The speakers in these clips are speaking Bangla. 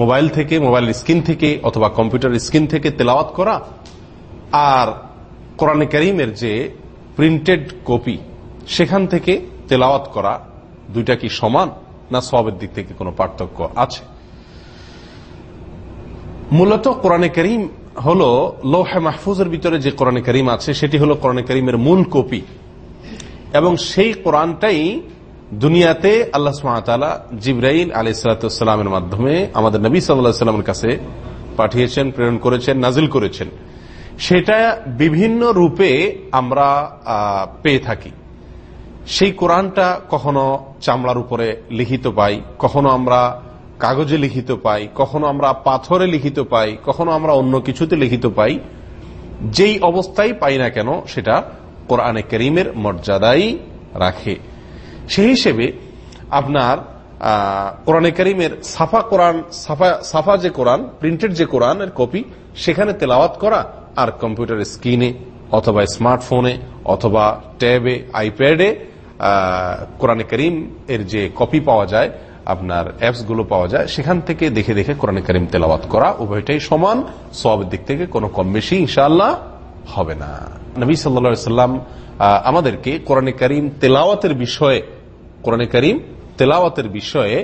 মোবাইল থেকে, মোবাইল স্ক্রিন থেকে অথবা কম্পিউটার স্ক্রিন থেকে তেলাওয়াত করা আর কোরআনে করিমের যে প্রিন্টেড কপি সেখান থেকে তেলাওয়াত করা দুইটা কি সমান না সবের দিক থেকে কোনো পার্থক্য আছে? মূলত কোরআনে করিম হল লৌহে মাহফুজের ভিতরে যে কোরআনে করিম আছে, সেটি হল কোরআনে করিমের মূল কপি এবং সেই কোরআনটাই দুনিয়াতে আল্লাহ সুমাতালা জিব্রাইল আলী সালাতামের মাধ্যমে আমাদের নবী সাল্লাহ কাছে পাঠিয়েছেন, প্রেরণ করেছেন নাজিল করেছেন। সেটা বিভিন্ন রূপে আমরা পেয়ে থাকি। সেই কোরআনটা কখনো চামড়ার উপরে লিখিত পাই, কখনো আমরা কাগজে লিখিত পাই, কখনো আমরা পাথরে লিখিত পাই, কখনো আমরা অন্য কিছুতে লিখিত পাই। যেই অবস্থায় পাই না কেন, সেটা কোরআনে করিমের মর্যাদাই রাখে। সেই হিসেবে আপনার কোরআনে করিমের সাফা কোরআন, সাফা যে কোরআন প্রিন্টেড যে কোরআনের কপি, সেখানে তেলাওয়াত করা আর কম্পিউটার স্ক্রিনে অথবা স্মার্টফোনে অথবা ট্যাবে, আইপ্যাডে কোরআনে করিম এর যে কপি পাওয়া যায়, আপনার অ্যাপসগুলো পাওয়া যায়, সেখান থেকে দেখে দেখে কোরআনে করিম তেলাওয়াত করা, উভয়টাই সমান সবের দিক থেকে কোনো কম বেশি ইনশাআল্লাহ হবে না। নবী সাল্লা সাল্লাম আমাদেরকে কোরআনে করিম তেলাওয়াতের বিষয়ে কোরআনে করিম তেলাওয়াতের বিষয়ে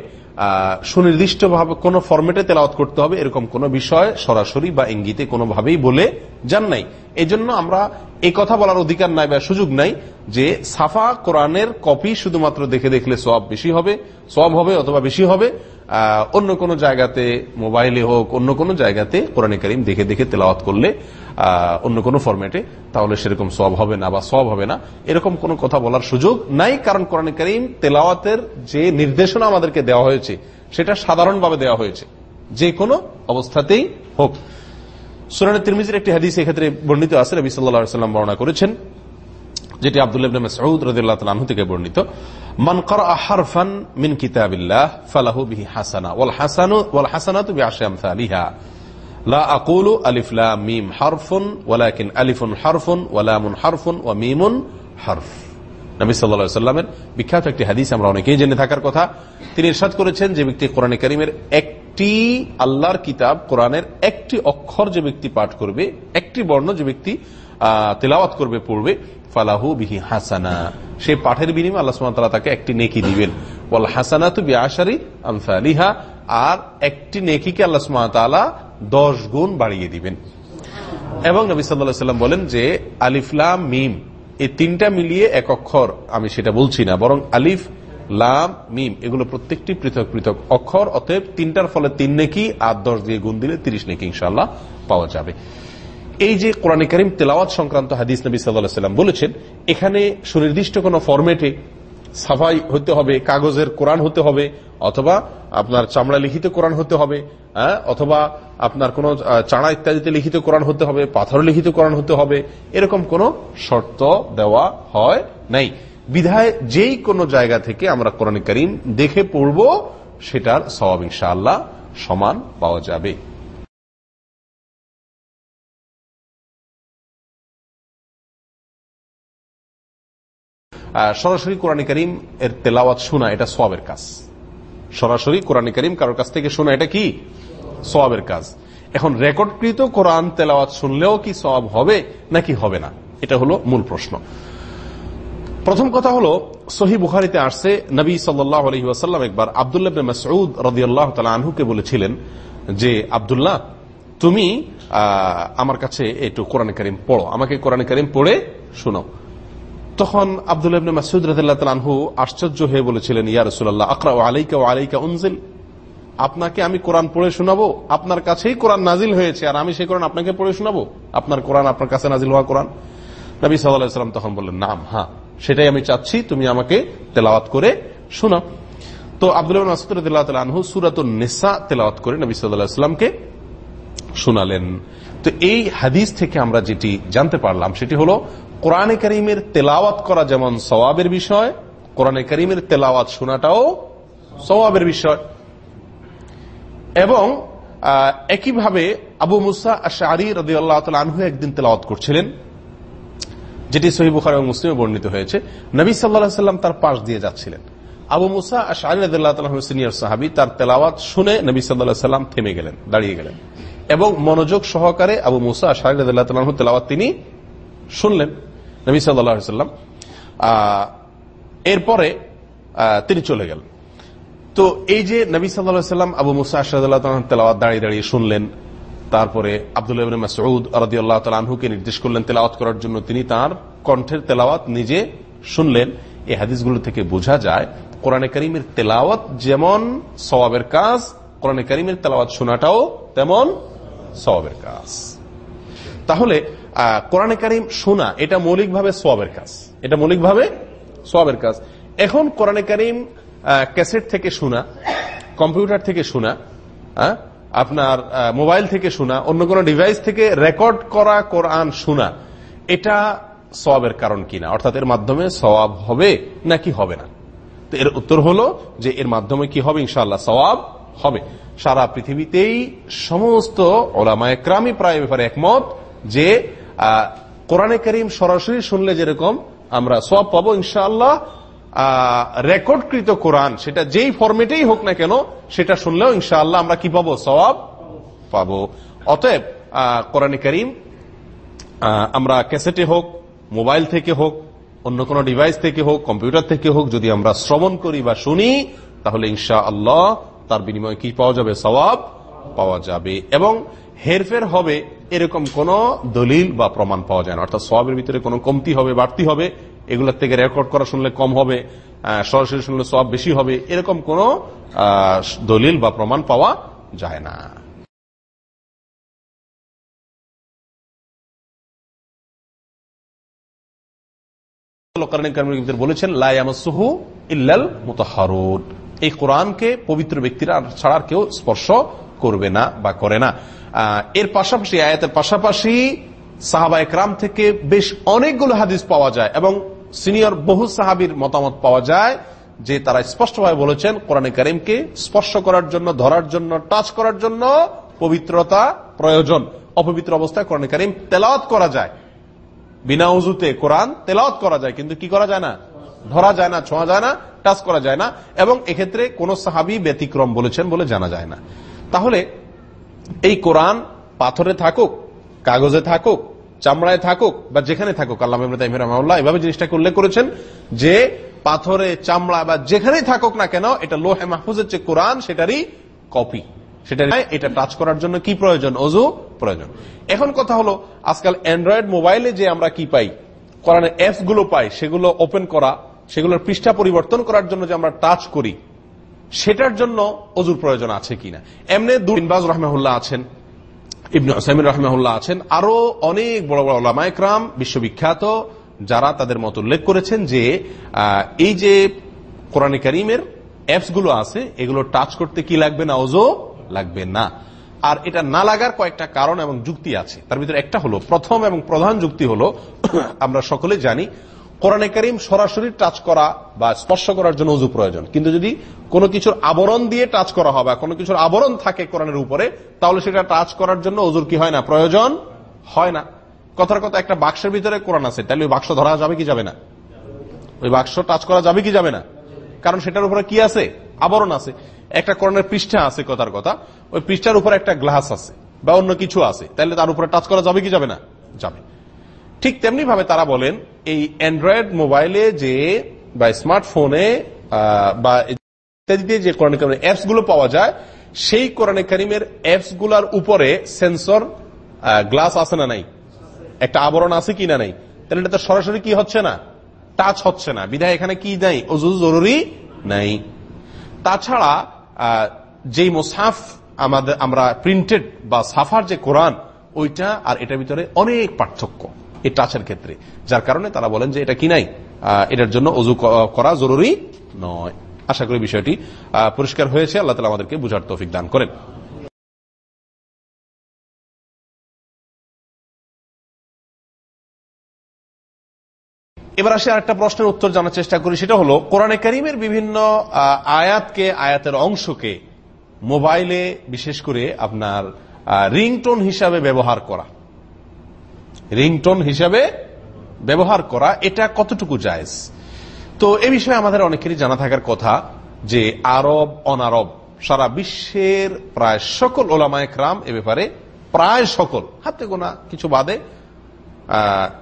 সুনির্দিষ্টভাবে কোন ফর্মেটে তেলাওয়াত করতে হবে, এরকম কোন বিষয় সরাসরি বা ইঙ্গিতে কোনোভাবেই বলে যান নাই। এজন্য আমরা এই কথা বলার অধিকার নাই বা সুযোগ নাই যে সাফা কোরআনের কপি শুধুমাত্র দেখে দেখলে সব বেশি হবে সব হবে অথবা বেশি হবে। অন্য কোন জায়গাতে মোবাইলে হোক, অন্য কোন জায়গাতে কোরআনে করিম দেখে দেখে তেলাওয়াত করলে অন্য কোনো ফরম্যাটে তাহলে সেরকম সব হবে না বা সব হবে না। এরকম কোন কথা বলার সুযোগ নাই, কারণ কোরআন করিম তেলাওয়াতের যে নির্দেশনা আমাদেরকে দেওয়া হয়েছে, সেটা সাধারণভাবে দেওয়া হয়েছে। যে কোনো অবস্থাতেই হোক। সুরানের তিরমিজির একটি হাদিস এক্ষেত্রে বর্ণিত আছে রবি সাল্লাম বর্ণনা করেছেন, যেটি আব্দুল্লাহ থেকে বর্ণিত, মান কিতাবিল্লাহ ফালাহু হাসানা হাসানু মিম হারফুন আলিফুন হারফুন হারফুন, ওয়া মিমুন হারফ। সাল্লামের বিখ্যাত একটি হাদিস আমরা অনেকেই জেনে থাকার কথা। তিনি ইরশাদ করেছেন যে ব্যক্তি কোরআনে কারিমের একটি আল্লাহর কিতাব কোরআনের একটি অক্ষর যে ব্যক্তি পাঠ করবে, একটি বর্ণ যে ব্যক্তি তেলাওয়াত করবে, পড়বে, ফালাহু বিহি হাসানা। সেই পাঠের বিনিময়ে আল্লাহ সুবহানাহু তাকে একটি নেকি দিবেন। বল ওয়াল হাসানাতু বিআশারি আমসালিহা। আর একটি নেকিকে আল্লাহ তাআলা দশ গুণ বাড়িয়ে দিবেন। এবং নবী সাল্লাম বলেন যে আলিফলাম মিম, এই তিনটা মিলিয়ে এক অক্ষর, আমি সেটা বলছি না, বরং আলিফ লাম, মিম, এগুলো প্রত্যেকটি পৃথক পৃথক অক্ষর, অতএব তিনটার ফলে তিন নেকি, আর দশ দিয়ে গুণ দিলে তিরিশ নেকি ইনশাল্লাহ পাওয়া যাবে। এই যে কোরআন করিম তেলাওয়াত সংক্রান্ত হাদিস নবী সাল্লাম বলেছেন, এখানে সুনির্দিষ্ট কোন ফরম্যাটে সাফাই হতে হবে, কাগজের কোরআন হতে হবে, অথবা আপনার চামড়া লিখিত কোরআন হতে হবে অথবা আপনার কোন চাড়া ইত্যাদিতে লিখিত কোরআন হতে হবে, পাথর লিখিত কোরআন হতে হবে, এরকম কোন শর্ত দেওয়া হয় নাই। বিধায় যেই কোনো জায়গা থেকে আমরা কোরআন করিম দেখে পড়ব, সেটার সবাব ইনশাআল্লাহ সমান পাওয়া যাবে। সরাসরি কোরআন করিম এর তেলাওয়াত শোনা, এটা সবের কাজ। সরাসরি কোরআন করিম কারোর কাছ থেকে শোনা, এটা কি? সবের কাজ। এখন রেকর্ডকৃত কোরআন তেলাওয়াত শুনলেও কি সব হবে, নাকি হবে না? এটা হলো মূল প্রশ্ন। প্রথম কথা হলো, সহি বুখারিতে আসছে, নবী আলহিহাসাল্লাম একবার আবদুল্লাহ মসউদ রদিয়াল্লাহ তালা আনহুকে বলেছিলেন যে, আবদুল্লাহ, তুমি আমার কাছে একটু কোরআন করিম পড়ো। আমাকে কোরআন করিম পড়ে শোনাও। তখন আবদুল্লাহ মাসুদ রাহু আশ্চর্য হয়ে বলেছিলেন, ইয়া রসুল্লাহ আকরা ও আলাইকা ও আলাইকা উনজিল। আপনাকে আমি কোরআন পড়ে শোনাবো? আপনার কাছেই কোরআন নাজিল হয়েছে, আর আমি সেই কোরআন আপনাকে পড়ে শোনাবো? আপনার কোরআন আপনার কাছে নাজিল হওয়া কোরআন? নবী সাল্লাম তখন বললেন, নাম হ্যাঁ। সেটাই আমি চাচ্ছি, তুমি আমাকে তেলাওয়াত করে শোনাও। তো আব্দুল্লাহ রাহু সুরাত নেশা তেলাওয়াত করে নবী সাল্লাহামকে শোনালেন। তো এই হাদিস থেকে আমরা যেটি জানতে পারলাম, সেটি হলো কোরআনে করিমের তেলাওয়াত করা যেমন সবাবের বিষয়, কোরআনে করিমের তেলাওয়াত শোনাটাও সবাবের বিষয়। এবং একইভাবে আবু মুসা আশারি রদি আল্লাহ আনহু একদিন তেলাওয়াত করছিলেন। যেটি সহি বুখার এবং মুসলিমে বর্ণিত হয়েছে, নবী সাল্লাহ সাল্লাম তার পাশ দিয়ে যাচ্ছিলেন। আবু মুসা সিনিয়র সাহাবি, তার তেলাওয়াত শুনে নবী সাল্লাহ সাল্লাম থেমে গেলেন, দাঁড়িয়ে গেলেন এবং মনোযোগ সহকারে আবু মুসা আশাহ তেলাওয়াত তিনি শুনলেন নবী সাল্লাহ সাল্লাম এরপরে তিনি চলে গেলেন। তো এই যে নবী সাল্লাম আবু মুসা আশাদুল্লাহ তেলাওয়াত দাঁড়িয়ে দাঁড়িয়ে শুনলেন তারপরে আবদুল্লাহ মাসউদ আরদি আল্লাহ তালহুকে নির্দেশ করলেন তেলাওয়াত করার জন্য। তিনি তার কণ্ঠের তেলাওয়াত নিজে শুনলেন। এই হাদিসগুলো থেকে বোঝা যায়, কোরআনে করিমের তেলাওয়াত যেমন সবাবের কাজ, কোরআনে করিমের তেলাওয়াত শোনাটাও তেমন সবাবের কাজ। তাহলে কোরআনে করিম শোনা, এটা মৌলিকভাবে সবাবের কাজ। এটা মৌলিকভাবে সবাবের কাজ। এখন কোরআনে করিম ক্যাসেট থেকে শোনা, কম্পিউটার থেকে শোনা আপনার মোবাইল থেকে শোনা, অন্য কোন ডিভাইস থেকে রেকর্ড করা কোরআন শোনা, এটা সবাবের কারণ কিনা? অর্থাৎ এর মাধ্যমে সবাব হবে নাকি হবে না? তো এর উত্তর হলো যে এর মাধ্যমে কি হবে? ইনশাল্লাহ সবাব হবে। সারা পৃথিবীতেই সমস্ত ওলামায়ামই প্রায় ব্যাপারে একমত যে কোরআনে করিম সরাসরি শুনলে যেরকম আমরা সব পাবো ইনশাআল্লাহ রেকর্ডকৃত কোরআন, সেটা যেই ফরমেটেই হোক না কেন, সেটা শুনলেও ইনশাআল্লাহ আমরা কি পাবো? সবাব পাবো। অতএব কোরআনে করিম আমরা ক্যাসেটে হোক, মোবাইল থেকে হোক, অন্য কোন ডিভাইস থেকে হোক, কম্পিউটার থেকে হোক, যদি আমরা শ্রবণ করি বা শুনি, তাহলে ইনশা আল্লাহ তার বিনিময়ে কি পাওয়া যাবে? সবাব পাওয়া যাবে। এবং হেরফের হবে এরকম কোন দলিল বা প্রমাণ পাওয়া যায় না। অর্থাৎ সবের ভিতরে কোনো কমতি হবে, বাড়তি হবে এগুলোর থেকে রেকর্ড করা শুনলে কম হবে সরাসরি শুনলে সব বেশি হবে, এরকম কোন দলিল বা প্রমাণ পাওয়া যায় না। বলেছেন লায়ামসুহু ইল্লাল মুতাহারুন। এই কোরআনকে পবিত্র ব্যক্তিরা ছাড়া কেউ স্পর্শ করবে না বা করে না। এর পাশাপাশি, আয়াতের পাশাপাশি সাহাবা একরাম থেকে বেশ অনেকগুলো হাদিস পাওয়া যায় এবং সিনিয়র বহু সাহাবির মতামত পাওয়া যায়, যে তারা স্পষ্টভাবে বলেছেন, কোরআনে করিমকে স্পর্শ করার জন্য, ধরার জন্য, টাচ করার জন্য পবিত্রতা প্রয়োজন। অপবিত্র অবস্থায় কোরআনে করিম তেলাওয়াত করা যায়। বিনা উজুতে কোরআন তেলাওয়াত করা যায়, কিন্তু কি করা যায় না? ধরা যায় না, ছোঁয়া যায় না, টাচ করা যায় না, এবং এক্ষেত্রে কোন সাহাবি ব্যতিক্রম বলেছেন বলে জানা যায় না। তাহলে এই কোরআন পাথরে থাকুক, কাগজে থাকুক চামড়ায় থাকুক বা যেখানে থাকুক, আল্লাহ রহমাল্লাহ এভাবে জিনিসটাকে উল্লেখ করেছেন? যে পাথরে চামড়া বা যেখানেই থাকুক না কেন, এটা লোহে মাহফুজের যে কোরআন, সেটারই কপি সেটা এটা টাচ করার জন্য কি প্রয়োজন? অজু প্রয়োজন। এখন কথা হলো, আজকাল অ্যান্ড্রয়েড মোবাইলে যে আমরা কি পাই, কোরআনের অ্যাপসগুলো পাই, সেগুলো ওপেন করা, সেগুলোর পৃষ্ঠা পরিবর্তন করার জন্য যে আমরা টাচ করি, সেটার জন্য অজুর প্রয়োজন আছে কিনা? এমনি দুইনবাজ রহমাহুল্লাহ আছেন। ইবনু আসামিন রহমাহুল্লাহ আছেন। আরও অনেক বড় বড় ওলামায়করাম বিশ্ববিখ্যাত, যারা তাদের মত উল্লেখ করেছেন যে এই যে কোরআনে করিমের অ্যাপসগুলো আছে, এগুলো টাচ করতে কি লাগবে না ওজো লাগবে না। আর এটা না লাগার কয়েকটা কারণ এবং যুক্তি আছে। তার ভিতরে একটা হলো, প্রথম এবং প্রধান যুক্তি হলো, আমরা সকলে জানি কোরআনে করিম সরাসরি টাচ করা বা স্পর্শ করার জন্য উজু প্রয়োজন। কিন্তু যদি কোনো কিছুর আবরণ দিয়ে টাচ করা হয় বা কোনো কিছুর আবরণ থাকে কোরআনের উপরে, তাহলে সেটা টাচ করার জন্য উজুর কি হয় না? প্রয়োজন হয় না। কথার কথা, একটা বাক্সের ভিতরে কোরআন আছে, তাহলে ওই বাক্স ধরা যাবে কি যাবে না? ওই বাক্স টাচ করা যাবে কি যাবে না? কারণ সেটার উপরে কি আছে? আবরণ আছে। একটা কোরআনের পৃষ্ঠা আছে কথার কথা, ওই পৃষ্ঠার উপরে একটা গ্লাস আছে বা অন্য কিছু আছে, তাহলে তার উপরে টাচ করা যাবে কি যাবে না? যাবে। ঠিক তেমনি ভাবে তারা বলেন, এই অ্যান্ড্রয়েড মোবাইলে যে বা স্মার্টফোনে বা ইত্যাদিতে যে কোরআন কারিমের অ্যাপসগুলো পাওয়া যায়, সেই কোরআন কারিমের অ্যাপসগুলার উপরে সেন্সর গ্লাস আছে না নাই? একটা আবরণ আছে কি না নাই? তাহলে এটা তো সরাসরি কি হচ্ছে না? টাচ হচ্ছে না। বিধায় এখানে কি নাই? অজু জরুরি নাই। তাছাড়া যেই মোসাফ আমাদের, আমরা প্রিন্টেড বা সাফার যে কোরআন, ওইটা আর এটার ভিতরে অনেক পার্থক্য। এই টাচের ক্ষেত্রে। যার কারণে তারা বলেন যে এটা কি নাই? এটার জন্য অজু করা জরুরি নয়। আশা করি বিষয়টি পরিষ্কার হয়েছে। আল্লাহ তালা আমাদেরকে বুঝার তৌফিক দান করেন। এবার আসে আরেকটা প্রশ্নের উত্তর জানার চেষ্টা করি। সেটা হলো, কোরআনে করিমের বিভিন্ন আয়াতকে, আয়াতের অংশকে মোবাইলে বিশেষ করে আপনার রিংটোন হিসাবে ব্যবহার করা। রিংটোন হিসাবে ব্যবহার করা এটা কতটুকু জায়জ? তো এ বিষয়ে আমাদের অনেকেরই জানা থাকার কথা যে আরব, অনারব, সারা বিশ্বের প্রায় সকল ওলামায় ক্রাম এ ব্যাপারে প্রায় সকল, হাতে গোনা কিছু বাদে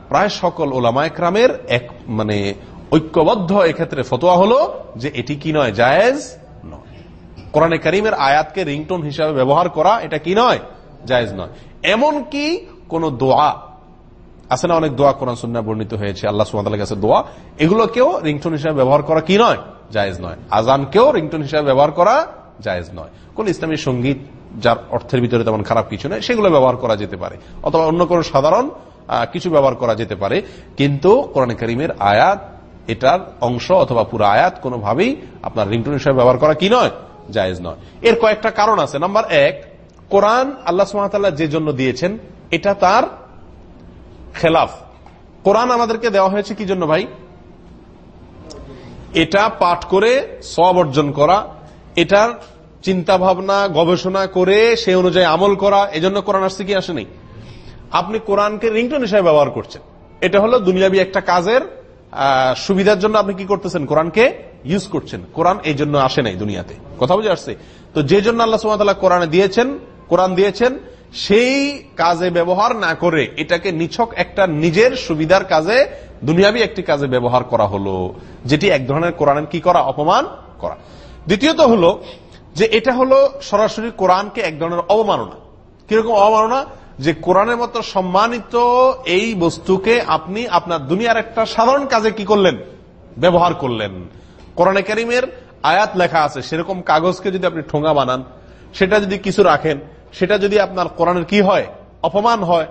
প্রায় সকল ওলামায় ক্রামের এক মানে ঐক্যবদ্ধ এক্ষেত্রে ফতোয়া হলো যে এটি কি নয়, জায়েজ নয়। কোরআনে করিমের আয়াতকে রিংটোন হিসাবে ব্যবহার করা এটা কি নয়, জায়েজ নয়। এমন কি কোন দোয়া না অনেক দোয়া কোরআন সুন্না বর্ণিত হয়েছে। আল্লাহ সুমাতার কাছে দোয়া। এগুলোকেও রিংটোন হিসাবে ব্যবহার করা কি নয়? জায়েজ নয়। আজানকেও রিংটোন হিসাবে ব্যবহার করা জায়েজ নয়। কোন ইসলামী সংগীত যার অর্থের ভিতরে তেমন খারাপ কিছু নয় সেগুলো ব্যবহার করা যেতে পারে। অথবা অন্য কোন সাধারণ কিছু ব্যবহার করা যেতে পারে। কিন্তু কোরআন করিমের আয়াত, এটার অংশ অথবা পুরো আয়াত কোনোভাবেই আপনার রিংটোন হিসাবে ব্যবহার করা কি নয়? জায়েজ নয়। এর কয়েকটা কারণ আছে। নাম্বার এক, কোরআন আল্লাহ সুমাতাল্লাহ যে জন্য দিয়েছেন, এটা তার খেলাফ। কোরআন আমাদেরকে দেওয়া হয়েছে কি জন্য ভাই? এটা পাঠ করে সব অর্জন করা, এটার চিন্তা ভাবনা গবেষণা করে সে অনুযায়ী আমল করা, এজন্য কোরআন আসছে কি আসেনি আপনি কোরআনকে রিংটন হিসাবে ব্যবহার করছেন। এটা হলো দুনিয়াবি একটা কাজের সুবিধার জন্য আপনি কি করতেছেন? কোরআনকে ইউজ করছেন। কোরআন এই জন্য আসে নাই দুনিয়াতে। কথা বুঝে আসছে? তো যে জন্য আল্লাহ সুমাতাল্লাহ কোরআনে দিয়েছেন, কোরআন দিয়েছেন সেই কাজে ব্যবহার না করে এটাকে নিছক একটা নিজের সুবিধার কাজে দুনিয়াবি একটি কাজে ব্যবহার করা হলো, যেটি এক ধরনের কোরআনের কি করা? অপমান করা। দ্বিতীয়ত হলো যে এটা হলো সরাসরি কোরআনকে এক ধরনের অবমাননা। কীরকম অবমাননা? যে কোরআনের মতো সম্মানিত এই বস্তুকে আপনি আপনার দুনিয়ার একটা সাধারণ কাজে কি করলেন? ব্যবহার করলেন। কোরআনে কারিমের আয়াত লেখা আছে, সেরকম কাগজকে যদি আপনি ঠোঙা বানান, সেটা যদি কিছু রাখেন সেটা যদি আপনার কোরআনের কি হয়, অপমান হয়,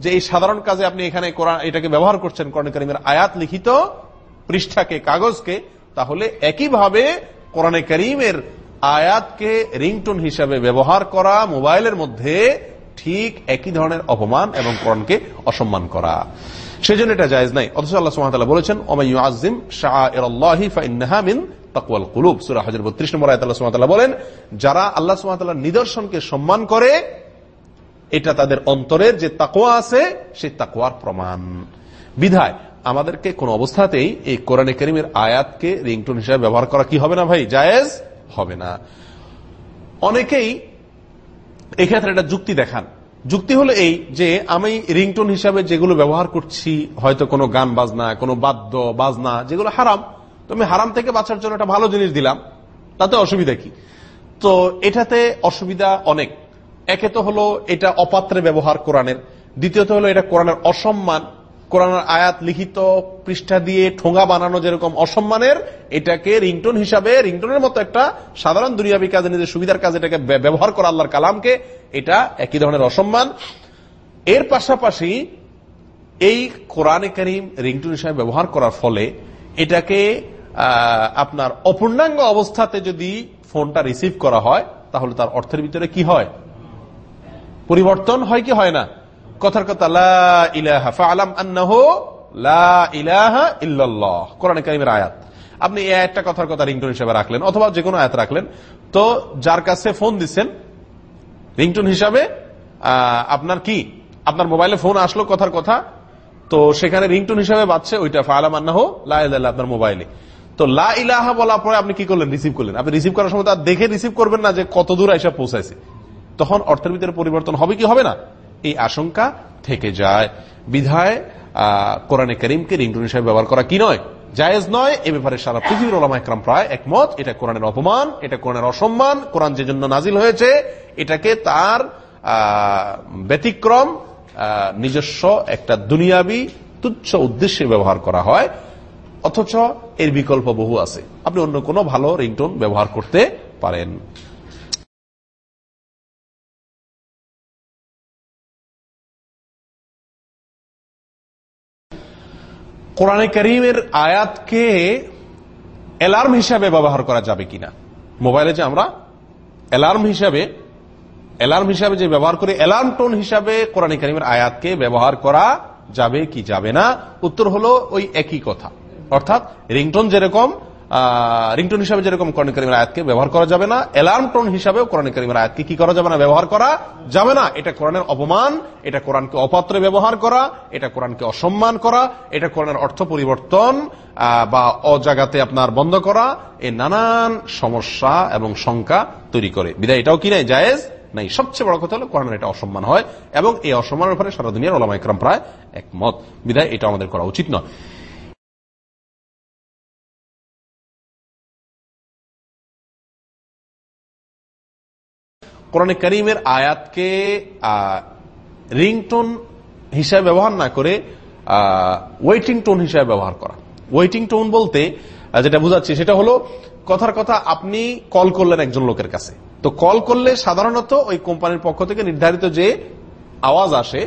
যে এই সাধারণ কাজে আপনি এখানে এটাকে ব্যবহার করছেন কোরআন করিমের আয়াত লিখিত পৃষ্ঠাকে, কাগজকে, তাহলে একইভাবে কোরআনে করিমের আয়াতকে রিংটোন হিসাবে ব্যবহার করা, মোবাইলের মধ্যে ঠিক একই ধরনের অপমান এবং কোরআনকে অসম্মান করা। সেজন্য এটা জায়জ নাই। অথচ আল্লাহ সুহামতাল্লাহ বলেছেন ওমাইউ আজিম শাহ তাকুয়াল কুলুব, সুরা হাজার বত্রিশ নম্বর আয়তাল্লাহ সুমাতাল্লাহ বলেন, যারা আল্লাহ সুমাতাল্লাহ নিদর্শনকে সম্মান করে, এটা তাদের অন্তরের যে তাকুয়া আছে, সেই তাকুয়ার প্রমাণ। বিধায়, আমাদেরকে কোন অবস্থাতেই এই কোরআনে করিমের আয়াতকে রিংটোন হিসাবে ব্যবহার করা কি হবে না ভাই? জায়েজ হবে না। অনেকেই এক্ষেত্রে একটা যুক্তি দেখান। যুক্তি হলো এই যে, আমি রিংটোন হিসাবে যেগুলো ব্যবহার করছি, হয়তো কোনো গান বাজনা, কোনো বাদ্য, বাজনা, যেগুলো হারাম তো আমি হারাম থেকে বাঁচার জন্য একটা ভালো জিনিস দিলাম, তাতে অসুবিধা কি? তো এটাতে অসুবিধা অনেক। একে তো হলো এটা অপাত্রে ব্যবহার কোরআনের, দ্বিতীয়ত হলো এটা কোরআনের অসম্মান, কোরআনের আয়াত লিখিত পৃষ্ঠা দিয়ে ঠোঙা বানানো যেরকম অসম্মানের, এটাকে রিংটোন হিসাবে, রিংটোনের মতো একটা সাধারণ দুনিয়াবী কাজে, নিজের সুবিধার কাজে এটাকে ব্যবহার করা আল্লাহর কালামকে, এটা একই ধরনের অসম্মান। এর পাশাপাশি এই কোরআনে করিম রিংটোন হিসাবে ব্যবহার করার ফলে এটাকে আপনার অপূর্ণাঙ্গ অবস্থাতে যদি ফোনটা রিসিভ করা হয়, তাহলে তার অর্থের ভিতরে কি হয়? পরিবর্তন হয় কি হয় না? কথার কথা কোরআন কারিমের আয়াত। আপনি এই একটা কথার কথা রিংটোন হিসাবে রাখলেন, অথবা যে কোনো আয়াত রাখলেন। তো যার কাছে ফোন দিচ্ছেন রিংটোন হিসাবে আপনার কি? আপনার মোবাইলে ফোন আসলো কথার কথা তো সেখানে রিংটোন হিসাবে বাচ্চে ওইটা ফায়ালাম আন্না হো লাহ আপনার মোবাইলে। তো লা ইলাহা বলার পরে আপনি কি করলেন? রিসিভ করলেন। আপনি রিসিভ করার সময় তার দেখে রিসিভ করবেন না যে কত দূর এসে পৌঁছাইছে। তখন অর্থের ভিতরে পরিবর্তন হবে কি হবে না? এই আশঙ্কা থেকে যায়। বিধায় কোরআনে করিমকে রিংটুন হিসাবে ব্যবহার করা কি নয়? জায়েজ নয়। এ ব্যাপারে সারা পৃথিবীর ওলামা একরাম প্রায় একমত। এটা কোরআনের অপমান, এটা কোরআনের অসম্মান। কোরআন যে জন্য নাজিল হয়েছে, এটাকে তার ব্যতিক্রম নিজস্ব একটা দুনিয়াবি তুচ্ছ উদ্দেশ্যে ব্যবহার করা হয়, অথচ এর বিকল্প বহু আছে। আপনি অন্য কোনো ভালো রিংটোন ব্যবহার করতে পারেন। কোরআনে করিমের আয়াতকে অ্যালার্ম হিসাবে ব্যবহার করা যাবে কিনা? মোবাইলে যে আমরা অ্যালার্ম হিসাবে অ্যালার্ম হিসাবে যে ব্যবহার করি অ্যালার্ম টোন হিসাবে কোরআন করিমের আয়াতকে ব্যবহার করা যাবে কি যাবে না? উত্তর হলো ওই একই কথা। অর্থাৎ রিংটোন যেরকম রিংটোন হিসাবে যেরকম কোরআন করিমের আয়াতকে ব্যবহার করা যাবে না অ্যালার্ম টোন হিসাবে কোরআন করিমের আয়াতকে কি করা যাবে না, ব্যবহার করা যাবে না। এটা কোরআনের অপমান, এটা কোরআনকে অপাত্রে ব্যবহার করা, এটা কোরআনকে অসম্মান করা, এটা কোরআনের অর্থ পরিবর্তন বা অজাগাতে আপনার বন্ধ করা এই নানান সমস্যা এবং শঙ্কা তৈরি করে। বিদায়, এটাও কি নাই? জায়েজ? নাই। সবচেয়ে বড় কথা হলো কোরআনের এটা অসম্মান হয় এবং এই অসম্মানের উপরে সারা দুনিয়ার ওলামাইকরাম প্রায় একমত। বিদায়, এটা আমাদের করা উচিত নয়। কোরআনে করিমের আয়াতকে রিংটোন হিসাবে ব্যবহার না করে ওয়েটিং টোন হিসাবে ব্যবহার করা। ওয়েটিং টোন বলতে যেটা বুঝাচ্ছি সেটা হলো, কথার কথা আপনি কল করলেন একজন লোকের কাছে। তো কল করলে সাধারণত ওই কোম্পানির পক্ষ থেকে নির্ধারিত যে আওয়াজ আসে,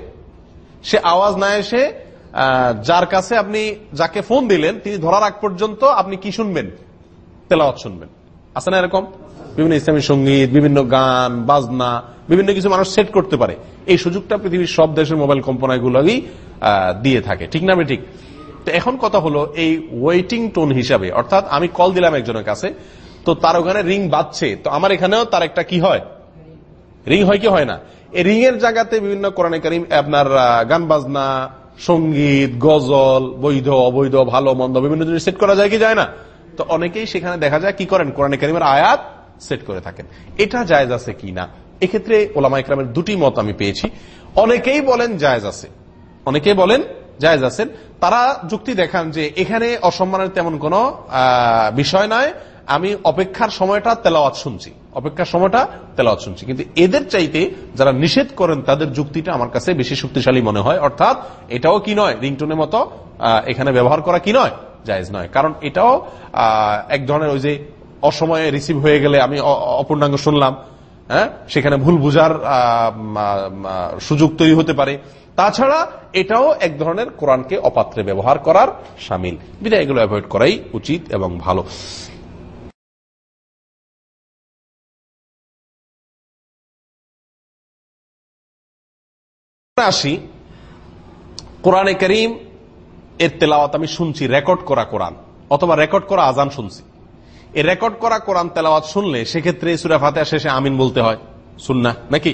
সে আওয়াজ না এসে যার কাছে আপনি যাকে ফোন দিলেন, তিনি ধরার আগ পর্যন্ত আপনি কি শুনবেন? তেলাওয়াত শুনবেন। আছে না এরকম? বিভিন্ন ইসলামী সংগীত, বিভিন্ন গান, বাজনা, বিভিন্ন কিছু মানুষ সেট করতে পারে। এই সুযোগটা পৃথিবীর সব দেশের মোবাইল কোম্পানিগুলোই দিয়ে থাকে। ঠিক না ঠিক? তো এখন কথা হলো এই ওয়েটিং টোন হিসাবে। অর্থাৎ আমি কল দিলাম একজনের কাছে তো তার ওখানে রিং বাজছে। তো আমার এখানেও তার একটা কি হয়? রিং হয় কি হয় না? এই রিং এর জায়গাতে বিভিন্ন কোরআনে কারিম আপনার গান বাজনা, সংগীত, গজল, বৈধ, অবৈধ, ভালো, মন্দ বিভিন্ন জিনিস সেট করা যায় কি যায় না? তো অনেকেই সেখানে দেখা যায় কি করেন? কোরআনে কারিমের আয়াত সেট করে থাকেন। এটা জায়জ আছে কি না? এক্ষেত্রে ওলামা ইকরামের দুটি মত আমি পেয়েছি। অনেকেই বলেন জায়জ আছে। অনেকেই বলেন জায়জ আছেন তারা যুক্তি দেখান যে এখানে অসম্মানের তেমন কোন বিষয় নয়। আমি অপেক্ষার সময়টা তেলাওয়াত শুনছি। অপেক্ষার সময়টা তেলাওয়াত শুনছি। কিন্তু এদের চাইতে যারা নিষেধ করেন, তাদের যুক্তিটা আমার কাছে বেশি শক্তিশালী মনে হয়। অর্থাৎ এটাও কি নয়? রিংটোনের মতো এখানে ব্যবহার করা কি নয়? জায়জ নয়। কারণ এটাও এক ধরনের ওই যে অসময়ে রিসিভ হয়ে গেলে আমি অপূর্ণাঙ্গ শুনলাম হ্যাঁ? সেখানে ভুল বুঝার সুযোগ তৈরি হতে পারে। তাছাড়া এটাও এক ধরনের কোরআনকে অপাত্রে ব্যবহার করার সামিল। বিদায় এগুলো অ্যাভয়েড করাই উচিত এবং ভালো। আসি কোরআনে করিম এর তেলাওয়াত আমি শুনছি, রেকর্ড করা কোরআন, অথবা রেকর্ড করা আজান শুনছি। এই রেকর্ড করা কোরআন তেলাওয়াত শুনলে সেক্ষেত্রে সুরা ফাতে শেষে আমিন বলতে হয়। শুননা নাকি?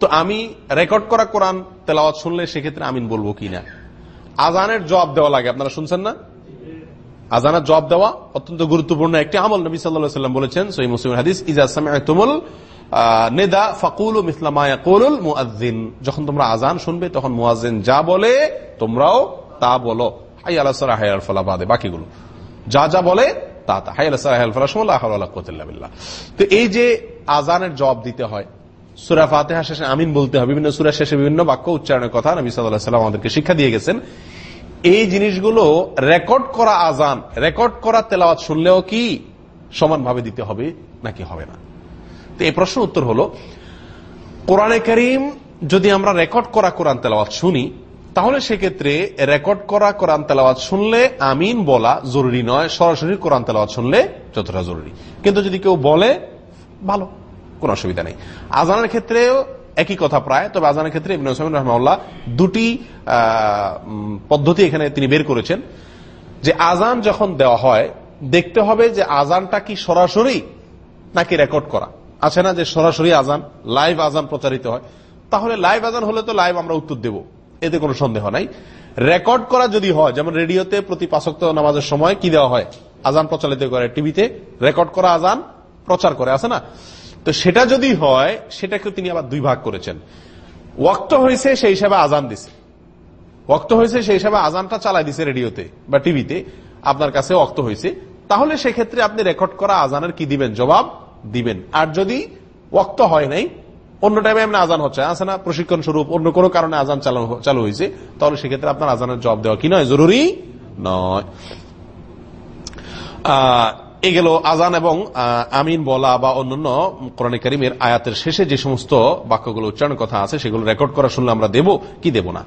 তো আমি রেকর্ড করা কোরআন তেলাওয়াত শুনলে সেক্ষেত্রে আমিন বলব কি না? আজানের জবাব দেওয়া লাগে, আপনারা শুনছেন না? আজানের জবাব দেওয়া অত্যন্ত গুরুত্বপূর্ণ একটি আমল। নবী সাল্লাম বলেছেন সই মুসলিম হাদিস ইজাসমুল নেদা ফাকুল মিসলামায়াকুল মুআদ্দিন যখন তোমরা আজান শুনবে, তখন মুআদ্দিন যা বলে, তোমরাও তা বলো। হাই আল্লাহ হাই আল ফলা বাদে বাকিগুলো। যা যা বলে, তা তা। হাই আল্লাহ তো এই যে আজানের জবাব দিতে হয়, সুরা ফাতেহা শেষে আমিন বলতে হবে বিভিন্ন সুরা শেষে বিভিন্ন বাক্য উচ্চারণের কথা নবী সাল্লাম আমাদেরকে শিক্ষা দিয়ে গেছেন। এই জিনিসগুলো রেকর্ড করা আজান রেকর্ড করা তেলাওয়াত শুনলেও কি সমানভাবে দিতে হবে, নাকি হবে না? এই প্রশ্ন উত্তর হলো, কোরআনে করিম যদি আমরা রেকর্ড করা কোরআন তেলাওয়াত শুনি, তাহলে সেক্ষেত্রে রেকর্ড করা কোরআন তেলাওয়াত শুনলে আমিন বলা জরুরি নয়, সরাসরি কোরআন তেলাওয়াত শুনলে যতটা জরুরি। কিন্তু যদি কেউ বলে, ভালো, কোন অসুবিধা নেই। আজানের ক্ষেত্রেও একই কথা প্রায়, তবে আজানের ক্ষেত্রে রহমাউল্লাহ দুটি পদ্ধতি এখানে তিনি বের করেছেন, যে আজান যখন দেওয়া হয়, দেখতে হবে যে আজানটা কি সরাসরি নাকি রেকর্ড করা। আছে না যে সরাসরি আজান লাইভ আজান প্রচারিত হয়? তাহলে লাইভ আজান হলে তো লাইভ আমরা উত্তর দেব। এতে কোনো সন্দেহ নাই। রেকর্ড করা যদি হয়, যেমন রেডিওতে প্রতি পাশক্ত নামাজের সময় কি দেওয়া হয়? আজান প্রচারিত করে টিভিতে। রেকর্ড করা আজান প্রচার করে, আছে না? তো সেটা যদি হয়, সেটাকে তিনি আবার দুই ভাগ করেছেন। ওয়াক্ত হয়েছে সেই হিসাবে আজান দিছে। ওক্ত হয়েছে সেই হিসাবে আজানটা চালাই দিছে রেডিওতে বা টিভিতে। আপনার কাছে ওক্ত হয়েছে। তাহলে সেক্ষেত্রে আপনি রেকর্ড করা আজানের কি দিবেন? জবাব দিবেন। আর যদি ওক্ত হয় নাই, অন্য টাইমে এমনি আজান হচ্ছে। আছে না? প্রশিক্ষণ স্বরূপ, অন্য কোনো কারণে আজান চালু হয়েছে তাহলে সেক্ষেত্রে আপনার আজানের জবাব দেওয়া কি নয়? জরুরি নয়। এ গেল আজান এবং আমিন বলা বা অন্যান্য কোরআন করিমের আয়াতের শেষে যে সমস্ত বাক্যগুলো উচ্চারণের কথা আছে, সেগুলো রেকর্ড করা শুনলে আমরা দেব, কি দেব না?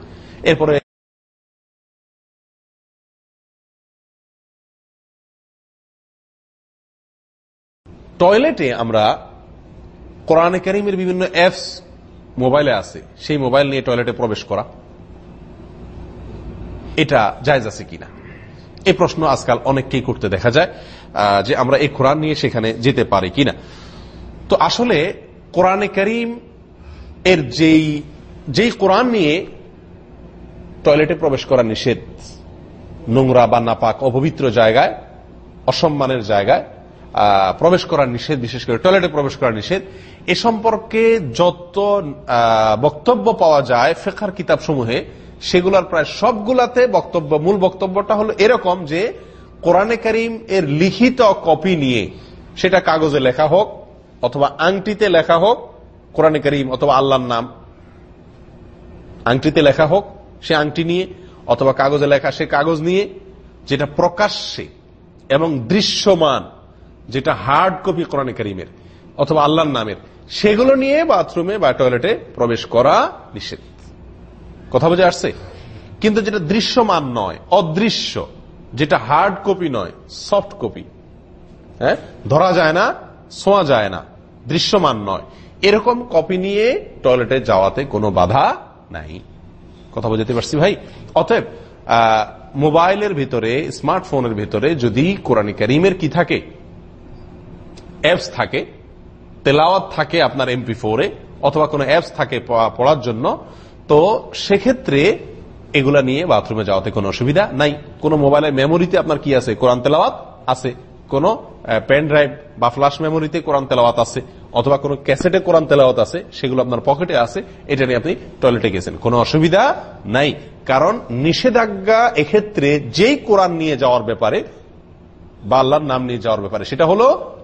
এরপরে টয়লেটে আমরা কোরআনে করিমের বিভিন্ন অ্যাপস মোবাইলে আছে। সেই মোবাইল নিয়ে টয়লেটে প্রবেশ করা। এটা জায়জ আছে কিনা? এই প্রশ্ন আজকাল অনেককেই করতে দেখা যায় যে আমরা এই কোরআন নিয়ে সেখানে যেতে পারি কিনা। তো আসলে কোরআনে করিম এর যেই যেই কোরআন নিয়ে টয়লেটে প্রবেশ করা নিষেধ, নোংরা বা নাপাক, অপবিত্র জায়গায়, অসম্মানের জায়গায় প্রবেশ করার নিষেধ, বিশেষ করে টয়লেটে প্রবেশ করার নিষেধ। এ সম্পর্কে যত বক্তব্য পাওয়া যায় ফেখার কিতাব সমূহে সেগুলোর প্রায় সবগুলাতে বক্তব্য, মূল বক্তব্যটা হলো এরকম যে, কোরআনে করিম এর লিখিত কপি নিয়ে সেটা কাগজে লেখা হোক, অথবা আংটিতে লেখা হোক, কোরআনে করিম অথবা আল্লাহর নাম আংটিতে লেখা হোক, সে আংটি নিয়ে, অথবা কাগজে লেখা সে কাগজ নিয়ে, যেটা প্রকাশ্যে এবং দৃশ্যমান যেটা হার্ড কপি কোরআনে করিমের, অথবা আল্লাহর নামের, সেগুলো নিয়ে বাথরুমে বা টয়লেটে প্রবেশ করা নিষেধ। কথা বোঝা আসছে? কিন্তু যেটা দৃশ্যমান নয়, অদৃশ্য, যেটা হার্ড কপি নয় সফট কপি হ্যাঁ? ধরা যায় না ছোঁয়া যায় না, দৃশ্যমান নয়। এরকম কপি নিয়ে টয়লেটে যাওয়াতে কোনো বাধা নাই। কথা বোঝাতে পারছি ভাই? অতএব মোবাইলের ভিতরে স্মার্টফোনের ভিতরে যদি কোরআন করিমের কি থাকে অ্যাপস থাকে, তেলাওয়াত থাকে আপনার এমপি ফোরে অথবা কোনো অ্যাপস থাকে পড়ার জন্য, তো সেক্ষেত্রে এগুলা নিয়ে বাথরুমে যাওয়াতে কোনো অসুবিধা নাই। কোন মোবাইলের মেমোরিতে আপনার কি আছে? কোরআন তেলাওয়াত আছে। কোন পেন ড্রাইভ বা ফ্লাশ মেমোরিতে কোরআন তেলাওয়াত আছে। অথবা কোন ক্যাসেটে কোরআন তেলাওয়াত আছে। সেগুলো আপনার পকেটে আছে। এটা নিয়ে আপনি টয়লেটে গেছেন। কোনো অসুবিধা নাই। কারণ নিষেধাজ্ঞা এক্ষেত্রে যেই কোরআন নিয়ে যাওয়ার ব্যাপারে বা আল্লাহর নাম নিয়ে যাওয়ার ব্যাপারে, সেটা হলো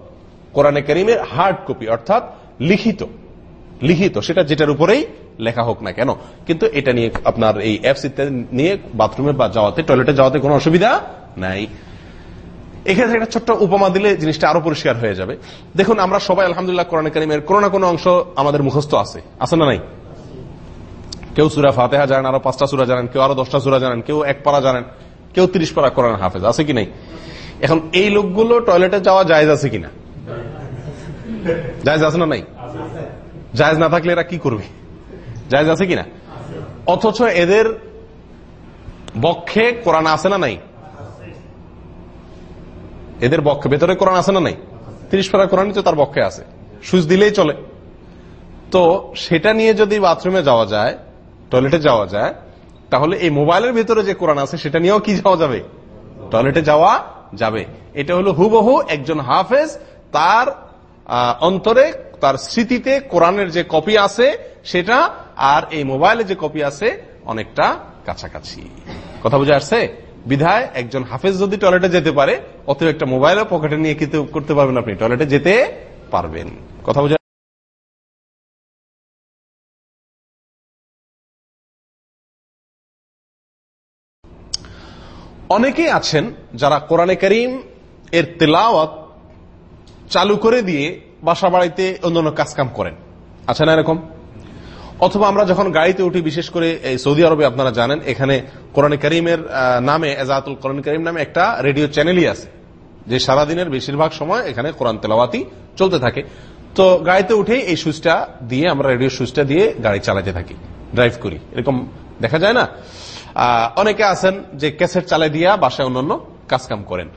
কোরআনে করিমের হার্ড কপি অর্থাৎ লিখিত। লিখিত, সেটা যেটার উপরেই লেখা হোক না কেন। কিন্তু এটা নিয়ে আপনার এই অ্যাপস ইত্যাদি নিয়ে বাথরুমে বা যাওয়াতে টয়লেটে যাওয়াতে কোনো অসুবিধা নাই। এখানে একটা ছোট্ট উপমা দিলে জিনিসটা আরও পরিষ্কার হয়ে যাবে। দেখুন, আমরা সবাই আলহামদুলিল্লাহ কোরআন করিমের কোনো না কোনো অংশ আমাদের মুখস্থ আছে। আছে না নাই? কেউ সুরা ফাতেহা জানেন, আরও পাঁচটা সুরা জানেন, কেউ আরও দশটা সুরা জানেন, কেউ এক পারা জানেন, কেউ তিরিশ পারা কোরআন হাফেজ, আছে কি নাই? এখন এই লোকগুলো টয়লেটে যাওয়া জায়জ আছে কিনা? জায়জ আছে না নাই? জায়জ না থাকলে এরা কি করবে? জায়জ আছে কিনা? অথচ এদের বক্ষে কোরআন আছে না নাই? এদের বক্ষে ভেতরে কোরআন আছে না নাই? তিরিশ পারা কোরআনই তো তার বক্ষে আছে। সুইচ দিলেই চলে। তো সেটা নিয়ে যদি বাথরুমে যাওয়া যায়, টয়লেটে যাওয়া যায়, তাহলে এই মোবাইলের ভেতরে যে কোরআন আছে, সেটা নিয়েও কি যাওয়া যাবে? টয়লেটে যাওয়া যাবে। এটা হলো হুবহু একজন হাফেজ তার অন্তরে, তার স্মৃতিতে কোরআনের যে কপি আছে, সেটা, আর এই মোবাইলে যে কপি আছে, অনেকটা কাছাকাছি। কথা বুঝে আসছে? বিধায় একজন হাফেজ যদি টয়লেটে যেতে পারে অথবা একটা মোবাইলও পকেটে নিয়ে কিন্তু করতে পারবেন আপনি? টয়লেটে যেতে পারবেন। কথা বুঝে অনেকেই আছেন যারা কোরআনে করিম এর তেলাওয়াত চালু করে দিয়ে বাসা বাড়িতে অন্যান্য কাজকাম করেন। আছে না এরকম? অথবা আমরা যখন গাড়িতে উঠি, বিশেষ করে এই সৌদি আরবে, আপনারা জানেন, এখানে কোরআন করিমের নামে, এজাতুল কোরআন করিম নামে একটা রেডিও চ্যানেলই আছে, যে সারাদিনের বেশিরভাগ সময় এখানে কোরআন তেলাওয়াতি চলতে থাকে। তো গাড়িতে উঠেই এই সুইচটা দিয়ে আমরা রেডিও সুইচটা দিয়ে গাড়ি চালাতে থাকি, ড্রাইভ করি। এরকম দেখা যায় না? অনেকে আছেন যে ক্যাসেট চালাই দিয়া বাসায় অন্যান্য কাজকাম করেন।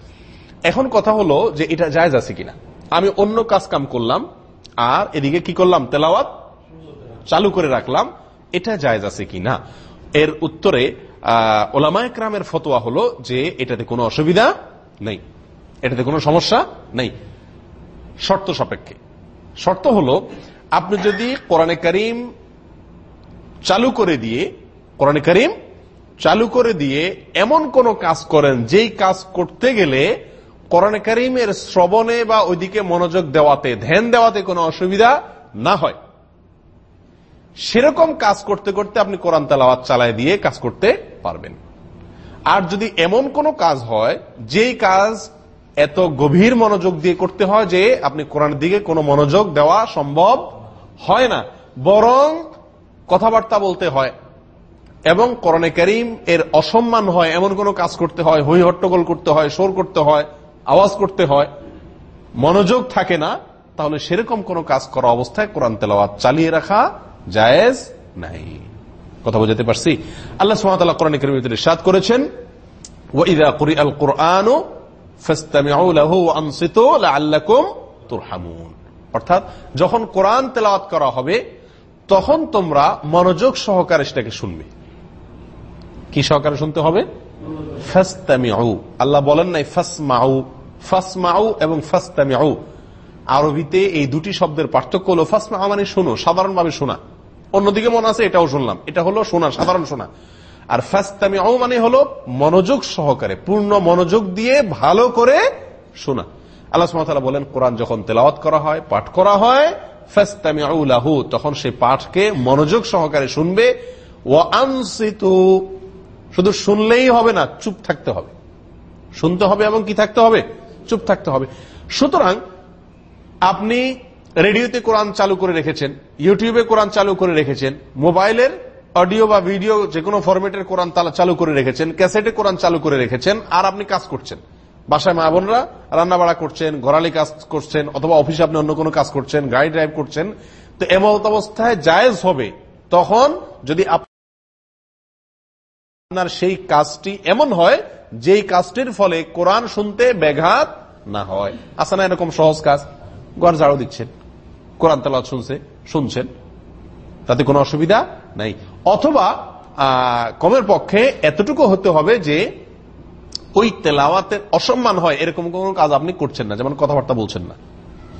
এখন কথা হলো যে এটা জায়জ আছে কিনা। আমি অন্য কাজ কাম করলাম, আর এদিকে কি করলাম? তেলাওয়াত চালু করে রাখলাম। এটা জায়জ আছে কি না? এর উত্তরে ওলামায় ক্রামের ফতোয়া হলো যে এটাতে কোনো অসুবিধা নেই। এটাতে কোনো সমস্যা নেই। শর্ত সাপেক্ষে। শর্ত হলো, আপনি যদি কোরআনে করিম চালু করে দিয়ে, কোরআনে করিম চালু করে দিয়ে এমন কোন কাজ করেন যেই কাজ করতে গেলে কোরআন করিমের শ্রবণে বা ওইদিকে মনোযোগ দেওয়াতে, ধ্যান দেওয়াতে কোনো অসুবিধা না হয়। সেরকম কাজ করতে করতে আপনি কোরআন তালাওয়াত চালায় দিয়ে কাজ করতে পারবেন। আর যদি এমন কোন কাজ হয়, যেই কাজ এত গভীর মনোযোগ দিয়ে করতে হয় যে আপনি কোরআনের দিকে কোনো মনোযোগ দেওয়া সম্ভব হয় না, বরং কথাবার্তা বলতে হয় এবং করণে করিম এর অসম্মান হয়, এমন কোন কাজ করতে হয়, হই হট্টগোল করতে হয় সোর করতে হয় আওয়াজ করতে হয়, মনোযোগ থাকে না, তাহলে সেরকম কোন কাজ করা অবস্থায় কোরআন তেলাওয়াত চালিয়ে রাখা জায়েজ নাই। কথা বোঝাতে পারছি? আল্লাহ সুমাতাল্লাহ কোরআন করিমের সাদ করেছেন কুরআনু অর্থাৎ যখন কোরআন তেলাওয়াত করা হবে, তখন তোমরা মনোযোগ সহকারে সেটাকে শুনবে। কি সহকারে শুনতে হবে? আল্লাহ বলেন নাই, ফাসমাউ। ফাসমাউ এবং ফাস্তামিউ। আরবিতে এই দুটি শব্দের পার্থক্য হলো ফাসমা মানে শোনো, সাধারণভাবে শোনা। অন্যদিকে মনে আছে, এটাও শুনলাম। এটা হলো শোনা, সাধারণ শোনা। আর ফাস্তামি মানে হলো মনোযোগ সহকারে, পূর্ণ মনোযোগ দিয়ে ভালো করে শোনা। আল্লাহ বলেন, কোরআন যখন তেলাওয়াত করা হয়, পাঠ করা হয় ফাস্তামি লাহু, তখন সেই পাঠকে মনোযোগ সহকারে শুনবে। ও আনসিতু শুধু শুনলেই হবে না, চুপ থাকতে হবে। শুনতে হবে এবং কি থাকতে হবে? চুপ থাকতে হবে। সুতরাং আপনি রেডিওতে কোরআন চালু করে রেখেছেন, ইউটিউবে কোরআন চালু করে রেখেছেন, মোবাইলের অডিও বা ভিডিও যে কোনো ফরমেটের কোরআন চালু করে রেখেছেন, ক্যাসেটে কোরআন চালু করে রেখেছেন, আর আপনি কাজ করছেন। বাসায় মা বোনরা রান্না বাড়া করছেন, ঘরালি কাজ করছেন, অথবা অফিসে আপনি অন্য কোনো কাজ করছেন, গাড়ি ড্রাইভ করছেন, তো এমন অবস্থায় জায়েজ হবে, তখন যদি আপনার সেই কাজটি এমন হয়, যেই কাজটির ফলে কোরআন শুনতে ব্যাঘাত না হয়। আসা না, এরকম সহজ কাজ। ঘর ঝাড়ু দিচ্ছেন। কোরআন তালাত শুনছে, শুনছেন। তাতে কোনো অসুবিধা নাই। অথবা কমের পক্ষে এতটুকু হতে হবে যে, ওই তেলাওয়াতের অসম্মান হয়, এরকম কোন কাজ আপনি করছেন না। যেমন কথাবার্তা বলছেন না।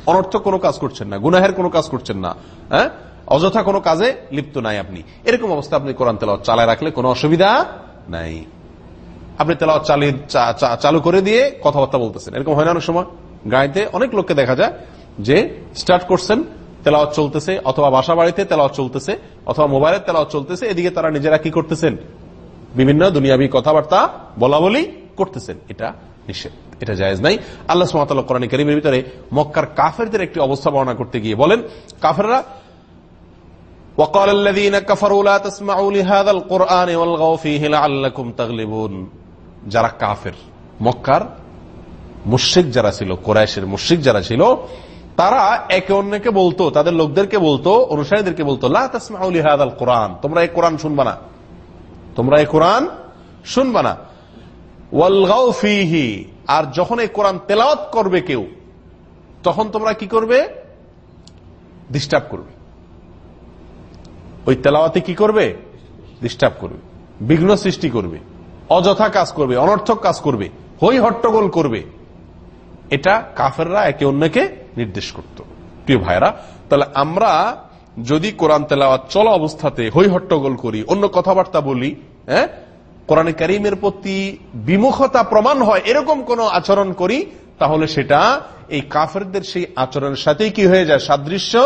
অনর্থক কোনো কাজ করছেন না। গুনাহের কোনো কাজ করছেন না। হ্যাঁ? অযথা কোনো কাজে লিপ্ত নাই আপনি। এরকম অবস্থা আপনি কোরআন তেলাওয়াত চালায় রাখলে কোনো অসুবিধা নাই। আপনি তেলাওয়াত চালু করে দিয়ে কথাবার্তা বলতেছেন। এরকম হয় না অনেক সময়? গাড়িতে অনেক লোককে দেখা যায় যে স্টার্ট করছেন, তেলাওয়াত চলতেছে, অথবা বাসা বাড়িতে তেলাওয়াত চলতেছে, অথবা মোবাইলের তেলাওয়াত চলতেছে, এদিকে তারা নিজেরা কি করতেছেন? বিভিন্ন দুনিয়াবি কথাবার্তা বলা বলি করতেছেন। এটা নিষেধ, এটা জায়েজ নাই। আল্লাহ সুমাতাল কোরআন করিমের ভিতরে মক্কার কাফেরদের একটি অবস্থা বর্ণনা করতে গিয়ে বলেন, কাফেররা وقال الذين كفروا لا تسمعوا لهذا القرآن والغوا فيه لعلكم تغلبون যারা কাফের মক্কার মুশ্রিক যারা ছিল কোরআশের মুশ্রিক যারা ছিল তারা একে অন্যকে বলতো তাদের লোকদেরকে বলতো অনুসারীদেরকে বলতো লাউলিহাদ কোরআন তোমরা এই কোরআন শুনবা না তোমরা এই কোরআন শুনবা না ওয়ালগাও ফিহি আর যখন এই কোরআন তেলাওয়াত করবে কেউ তখন তোমরা কি করবে ডিস্টার্ব করবে ওই তেলাওয়াতে কি করবে? ডিস্টার্ব করবে। বিঘ্ন সৃষ্টি করবে। অযথা কাজ করবে, অনর্থক কাজ করবে হই হট্টগোল করবে। এটা কাফেররা একে অন্যকে নির্দেশ করত। প্রিয় ভাইরা তাহলে আমরা যদি কোরআন তেলাওয়াত চলা অবস্থাতে হই হট্টগোল করি, অন্য কথাবার্তা বলি হ্যাঁ? কোরআন করিমের প্রতি বিমুখতা প্রমাণ হয়, এরকম কোন আচরণ করি, তাহলে সেটা এই কাফেরদের সেই আচরণের সাথেই কি হয়ে যায়? সাদৃশ্য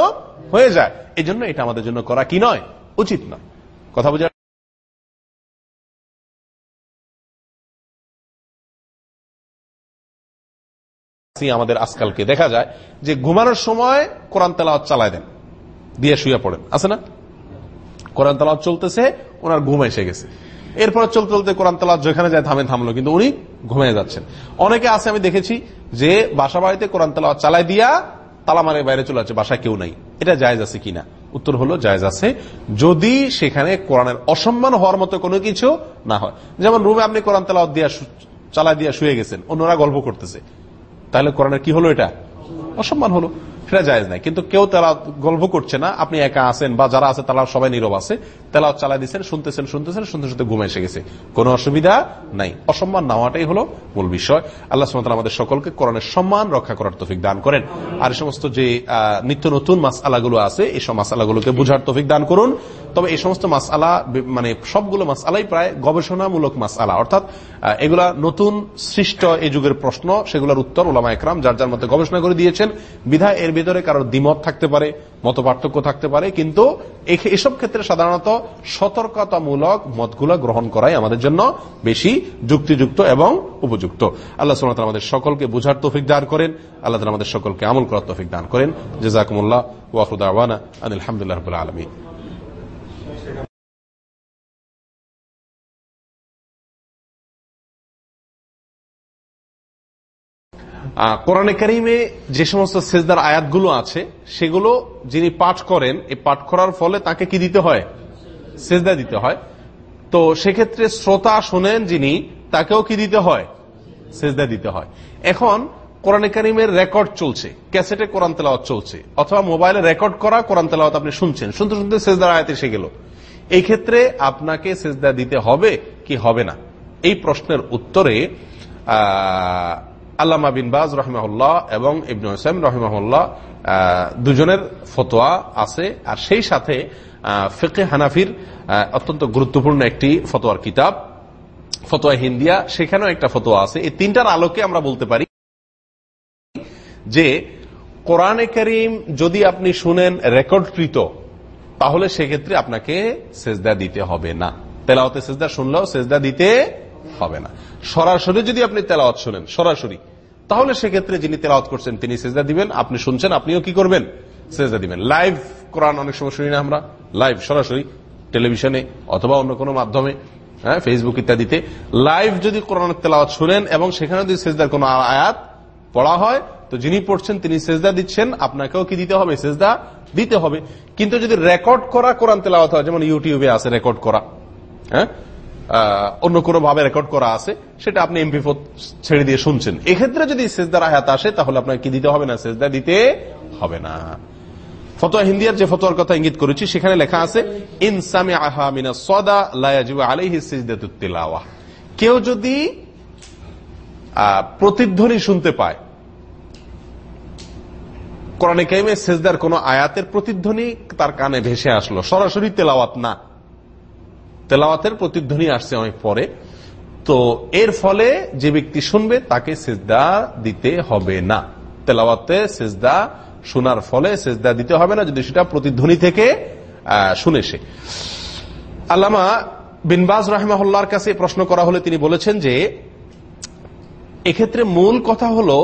হয়ে যায়। এই জন্য এটা আমাদের জন্য করা কি নয়? উচিত নয়। কথা বোঝা আমাদের আজকালকে দেখা যায় যে ঘুমানোর সময় কোরআন তেলাওয়াত চালায় দেন, দিয়ে শুয়ে পড়েন। আছে না? কোরআন তেলাওয়াত চলতেছে, ওনার ঘুম এসে গেছে। এরপর চলতে চলতে কোরআন তেলাওয়াত যেখানে যায় থামে থামলো, কিন্তু উনি ঘুমিয়ে যাচ্ছেন। অনেকে আছে, আমি দেখেছি যে বাসা বাড়িতে কোরআন তেলাওয়াত চালাই দিয়া তালা মারে বাইরে চলে যাচ্ছে, বাসায় কেউ নাই। এটা জায়জ আছে কিনা? উত্তর হলো, জায়জ আছে। যদি সেখানে কোরআনের অসম্মান হওয়ার মতো কোনো কিছু না হয়। যেমন রুমে আপনি কোরআন তেলাওয়াত দিয়া চালা দিয়া শুয়ে গেছেন, অন্যরা গল্প করতেছে। তাহলে কোরআনের কি হলো এটা? অসম্মান হলো। সেটা জায়েজ নাই। কিন্তু কেউ তারা গল্প করছে না, আপনি একা আছেন বা যারা আছে তারা সবাই নীরব আছে তারা চালাই দিচ্ছেন শুনতেছেন শুনতেছেন শুনতে শুনতে ঘুমে এসে গেছে। কোনো অসুবিধা নাই। অসম্মান নেওয়াটাই হলো মূল বিষয়। আল্লাহ সুমতাল আমাদের সকলকে কোরআনের সম্মান রক্ষা করার তফিক দান করেন। আর সমস্ত যে নিত্য নতুন মাস আলাগুলো আছে, এই সব মাস আলাগুলোকে বুঝার তফিক দান করুন। তবে এই সমস্ত মাস আলা মানে সবগুলো মাস আলাই প্রায় গবেষণামূলক মাস আলা অর্থাৎ এগুলা নতুন সৃষ্ট এই যুগের প্রশ্ন, সেগুলোর উত্তর ওলামা একরাম যার যার মধ্যে গবেষণা করে দিয়েছেন। বিধায় এর ভিতরে কারোর দ্বিমত থাকতে পারে মত থাকতে পারে, কিন্তু এসব ক্ষেত্রে সাধারণত সতর্কতামূলক মতগুলো গ্রহণ করাই আমাদের জন্য বেশি যুক্তিযুক্ত এবং উপযুক্ত। আল্লাহ সুমত আমাদের সকলকে বুঝার তৌফিক দান করেন। আল্লাহ আমাদের সকলকে আমল করার তৌফিক দান করেন। জেজাকুমুল্লাহ আনিল হামদুল্লাহ আলমী কোরআনে কারিমে যে সমস্ত সেজদার আয়াতগুলো আছে, সেগুলো যিনি পাঠ করেন, এই পাঠ করার ফলে তাকে কি দিতে হয়? সেজদা দিতে হয়। তো সেক্ষেত্রে শ্রোতা শোনেন যিনি, তাকেও কি দিতে হয়? সেজদা দিতে হয়। এখন কোরআনে কারিমের রেকর্ড চলছে। ক্যাসেটে কোরআন তেলাওয়াত চলছে। অথবা মোবাইলে রেকর্ড করা কোরআন তেলাওয়াত আপনি শুনছেন। শুনতে শুনতে সেজদার আয়াত এসে গেল। এই ক্ষেত্রে আপনাকে সেজদা দিতে হবে কি হবে না? এই প্রশ্নের উত্তরে আল্লামা বিন বাজ রহমাউল্লাহ এবং ইবনু হোসেন রহমাউল্লাহ দুজনের ফতোয়া আছে। আর সেই সাথে ফেকে হানাফির অত্যন্ত গুরুত্বপূর্ণ একটি ফতোয়ার কিতাব, ফতোয়া হিন্দিয়া। সেখানেও একটা ফতোয়া আছে। এই তিনটার আলোকে আমরা বলতে পারি যে, কোরআনে করিম যদি আপনি শুনেন রেকর্ডকৃত, তাহলে সেক্ষেত্রে আপনাকে সেজদা দিতে হবে না। তেলাওতে সেজদা শুনলেও সেজদা দিতে হবে না। সরাসরি যদি আপনি তেলাওয়াত শুনেন, সরাসরি, তাহলে সেক্ষেত্রে যিনি তেলাওয়াত করছেন, তিনি সেজদা দিবেন, আপনি শুনছেন, আপনিও কি করবেন? সেজদা দিবেন। লাইভ কোরআন অনেক সময় শুনি না আমরা। লাইভ সরাসরি টেলিভিশনে অথবা অন্য কোনো মাধ্যমে হ্যাঁ ফেসবুক ইত্যাদিতে। লাইভ যদি কোরআন তেলাওয়াত শুনেন এবং সেখানে যদি সেজদার কোন আয়াত পড়া হয়, তো যিনি পড়ছেন, তিনি সেজদা দিচ্ছেন, আপনাকেও কি দিতে হবে? সেজদা দিতে হবে। কিন্তু যদি রেকর্ড করা কোরআন তেলাওয়াত হয়, যেমন ইউটিউবে আছে রেকর্ড করা হ্যাঁ অন্য কোনো ভাবে রেকর্ড করা আছে, সেটা আপনি এমপি ছেড়ে দিয়ে শুনছেন। এক্ষেত্রে যদি সেজদার আয়াত আসে, তাহলে আপনাকে কি দিতে হবে না? সেজদা দিতে হবে না। ফতোয়া হিন্দিয়ার যে ফতোয়ার কথা ইঙ্গিত করেছি, সেখানে লেখা আছে ইনসামে আহা সদা লায়াজিব আলাইহি সিজদাতুত্তিলাওয়া কেউ যদি প্রতিধ্বনি শুনতে পায়, কোরআনে কাইমে সেজদার কোন আয়াতের প্রতিধ্বনি তার কানে ভেসে আসলো, সরাসরি তেলাওয়াত না। তেলাওয়াতের প্রতিধ্বনি আসছে অনেক পরে। তো এর ফলে যে ব্যক্তি শুনবে, তাকে সেজদা দিতে হবে না। তেলাওয়াতে সেজদা শোনার ফলে সেজদা দিতে হবে না, যদি সেটা প্রতিধ্বনি থেকে শুনে সে। আল্লামা বিনবাজ রাহমাহুল্লার কাছে প্রশ্ন করা হলে তিনি বলেছেন যে, এক্ষেত্রে মূল কথা হলো,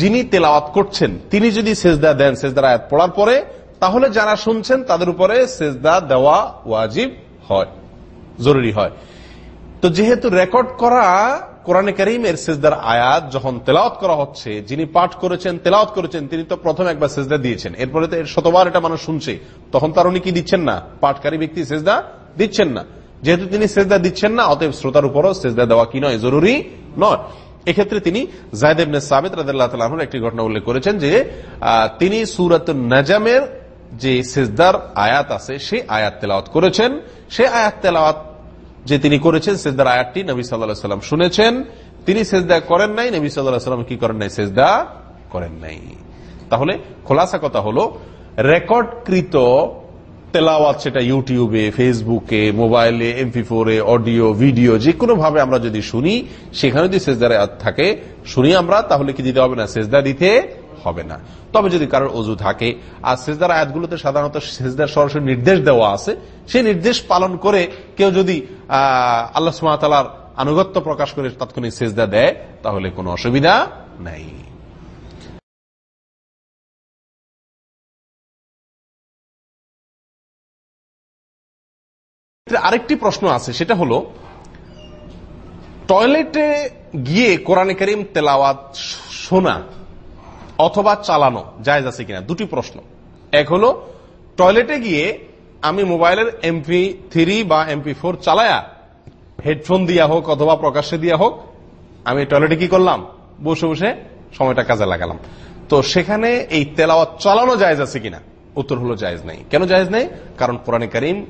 যিনি তেলাওয়াত করছেন, তিনি যদি সেজদা দেন, সেজদার আয়াত পড়ার পরে, তাহলে যারা শুনছেন, তাদের উপরে সেজদা দেওয়া ওয়াজিব হয়। জরুরি হয়। তো যেহেতু রেকর্ড করা কোরআনে করিমের সেজদার আয়াত যখন তেলাওত করা হচ্ছে, যিনি পাঠ করেছেন তেলাওত করেছেন, তিনি তো প্রথম একবার সেজদা দিয়েছেন। এরপরে তো শতবার এটা মানুষ শুনছে। তখন তার উনি কি দিচ্ছেন না? পাঠকারী ব্যক্তি সেজদা দিচ্ছেন না। যেহেতু তিনি সেজদা দিচ্ছেন না, অতএব শ্রোতার উপরও সেজদা দেওয়া কি নয়, জরুরি নয়। এক্ষেত্রে তিনি জায়দেবনে সাবেদ রাহুর একটি ঘটনা উল্লেখ করেছেন যে তিনি সুরত নাজামের যে সেজদার আয়াত আছে, সেই আয়াত তেলাওয়াত করেছেন। সে আয়াত তেলাওয়াত যে তিনি করেছেন, সেজদার আয়াতটি নবী সাল্লাহ সাল্লাম শুনেছেন। তিনি সেজদা করেন নাই, নবী সাল্লাহ সাল্লাম কি করেন নাই? সেজদা করেন নাই। তাহলে খোলাসা কথা হলো, রেকর্ডকৃত তেলাওয়াত সেটা ইউটিউবে, ফেসবুকে, মোবাইলে, এমপি ফোরে, অডিও, ভিডিও যে কোনো ভাবে আমরা যদি শুনি, সেখানে যদি সেজদার আয়াত থাকে, শুনি আমরা, তাহলে কি দিতে হবে না? সেজদা দিতে হবে না। তবে যদি কারোর অজু থাকে, আর সেজদার আয়াতগুলোতে সাধারণত সেজদার সরাসরি নির্দেশ দেওয়া আছে, সেই নির্দেশ পালন করে কেউ যদি, আহ, আল্লাহ সুমাতালার আনুগত্য প্রকাশ করে তাৎক্ষণিক সেজদা দেয়, তাহলে কোনো অসুবিধা নাই। আরেকটি প্রশ্ন আছে, সেটা হলো, টয়লেটে গিয়ে কোরআনে করিম তেলাওয়াত শোনা অথবা চালানো, জায়জ আছে কিনা, দুটি প্রশ্ন। এক হলো, টয়লেটে গিয়ে আমি মোবাইলের এমপি থ্রি বা এমপি ফোর চালায়া, হেডফোন দিয়া হোক অথবা প্রকাশ্যে দিয়া হোক, আমি টয়লেটে কি করলাম? বসে বসে সময়টা কাজে লাগালাম। তো সেখানে এই তেলাওয়াত চালানো জায়জ আছে কিনা? উত্তর হলো জায়জ নাই। কেন জায়জ নেই? কারণ কোরআনে কারিম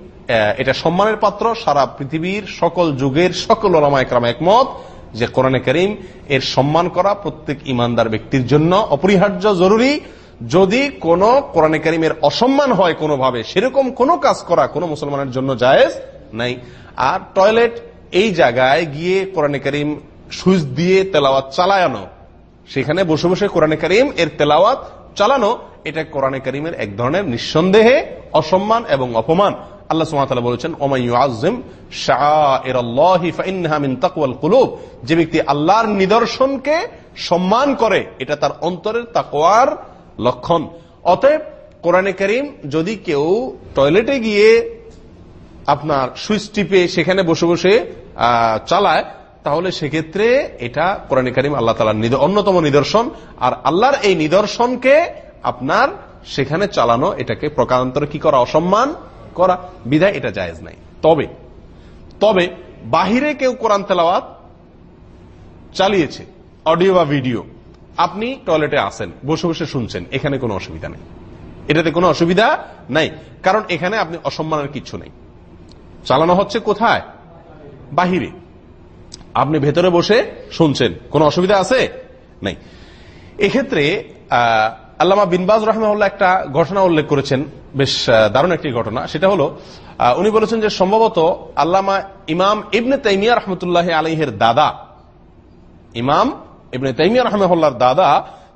এটা সম্মানের পাত্র, সারা পৃথিবীর সকল যুগের সকল ওলামায়করাম একমত। যে কোরআনে করিম এর সম্মান করা প্রত্যেক ইমানদার ব্যক্তির জন্য অপরিহার্য, জরুরি। যদি কোন কোরআনে করিমের অসম্মান হয় কোনোভাবে, সেরকম কোন কাজ করা কোন মুসলমানের জন্য জায়েজ নাই। আর টয়লেট এই জায়গায় গিয়ে কোরআনে করিম সুইচ দিয়ে তেলাওয়াত চালায়ানো, সেখানে বসে বসে কোরআনে করিম এর তেলাওয়াত চালানো, এটা কোরআনে করিমের এক ধরনের নিঃসন্দেহে অসম্মান এবং অপমান। আল্লাহ সুমাতালা বলেছেন কুলুব। যে ব্যক্তি আল্লাহর নিদর্শনকে সম্মান করে, এটা তার অন্তরের তাকওয়ার লক্ষণ। অতএব কোরআনে করিম যদি কেউ টয়লেটে গিয়ে আপনার সুইচ টিপে সেখানে বসে বসে চালায়, তাহলে সেক্ষেত্রে এটা কোরআন করিম আল্লাহ তালার অন্যতম নিদর্শন। আর আল্লাহর এই নিদর্শনকে আপনার সেখানে চালানো, এটাকে প্রকারান্তরে কি করা? অসম্মান করা বিধায় এটা জায়েজ নাই। তবে তবে বাহিরে কেউ কোরআন তেলাওয়াত চালিয়েছে, অডিও বা ভিডিও, আপনি টয়লেটে আসেন, বসে বসে শুনছেন, এখানে কোনো অসুবিধা নেই। এটাতে কোনো অসুবিধা নাই, কারণ এখানে আপনি অসম্মানের কিছু নেই। চালানো হচ্ছে কোথায়? বাহিরে। আপনি ভেতরে বসে শুনছেন, কোনো অসুবিধা আছে? নাই। এক্ষেত্রে আল্লামা বিনবাজ রহমাউল্লাহ একটা ঘটনা উল্লেখ করেছেন বেশ দারুণ একটি ঘটনা। সেটা হলো উনি বলেছেন যে সম্ভবত আল্লামা ইমাম ইবনে তাইমিয়া রহমতুল্লাহ আলহের দাদা, ইমাম ইবনে তাইমিয়া রহমার দাদা,